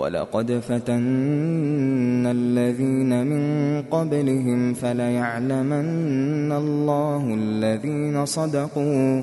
ولقد فتنا الذين من قبلهم فليعلمن الله الذين صدقوا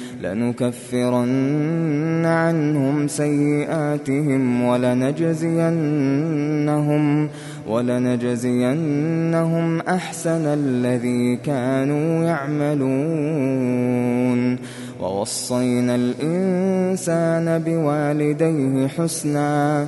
لنكفرن عنهم سيئاتهم ولنجزينهم ولنجزينهم أحسن الذي كانوا يعملون ووصينا الإنسان بوالديه حسنا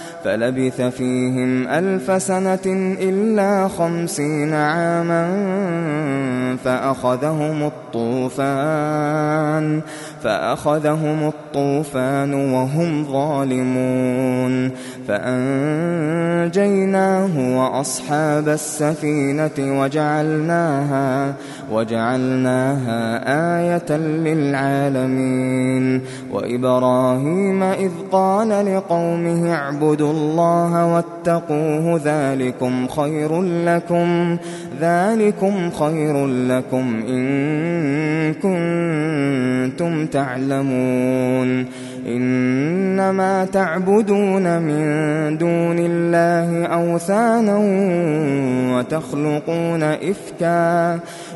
فلبث فيهم ألف سنة إلا خمسين عاما فأخذهم الطوفان فأخذهم الطوفان وهم ظالمون. فأنجيناه وأصحاب السفينة وجعلناها وجعلناها آية للعالمين. وإبراهيم إذ قال لقومه اعبدوا الله واتقوه ذلكم خير لكم ذلكم خير لكم إن كنتم تعلمون. إنما تعبدون من دون الله أوثانا وتخلقون إفكا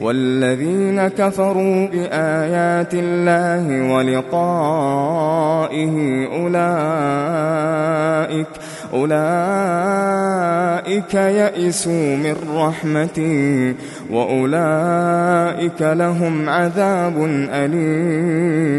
والذين كفروا بآيات الله ولقائه أولئك أولئك يئسوا من رحمتي وأولئك لهم عذاب أليم.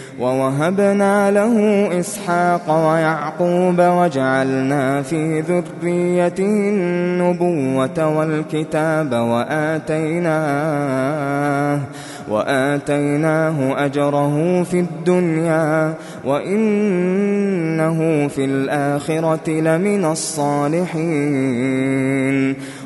ووهبنا له إسحاق ويعقوب وجعلنا في ذريته النبوة والكتاب وآتيناه وآتيناه أجره في الدنيا وإنه في الآخرة لمن الصالحين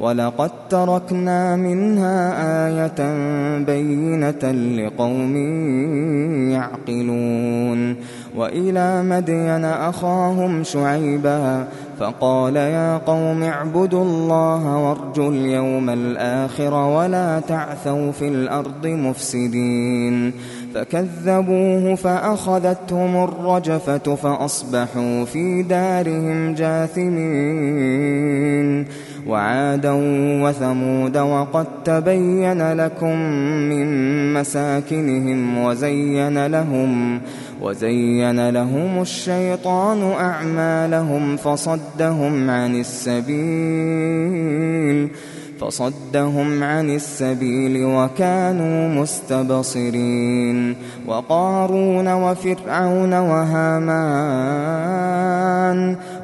ولقد تركنا منها آية بينة لقوم يعقلون وإلى مدين أخاهم شعيبا فقال يا قوم اعبدوا الله وارجوا اليوم الآخر ولا تعثوا في الأرض مفسدين فكذبوه فأخذتهم الرجفة فأصبحوا في دارهم جاثمين وعادا وثمود وقد تبين لكم من مساكنهم وزين لهم وزين لهم الشيطان أعمالهم فصدهم عن السبيل فصدهم عن السبيل وكانوا مستبصرين وقارون وفرعون وهامان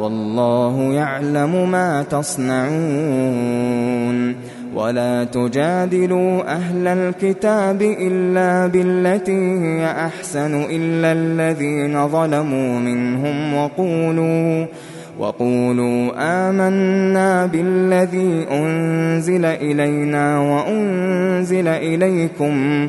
والله يعلم ما تصنعون ولا تجادلوا أهل الكتاب إلا بالتي هي أحسن إلا الذين ظلموا منهم وقولوا وقولوا آمنا بالذي أنزل إلينا وأنزل إليكم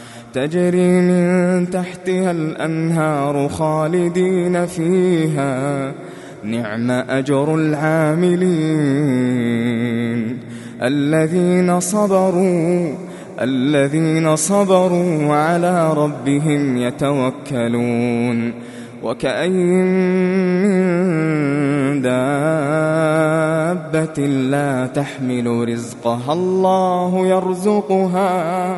تجري من تحتها الأنهار خالدين فيها. نعم أجر العاملين. الذين صبروا الذين صبروا وعلى ربهم يتوكلون. وكأين من دابة لا تحمل رزقها. الله يرزقها.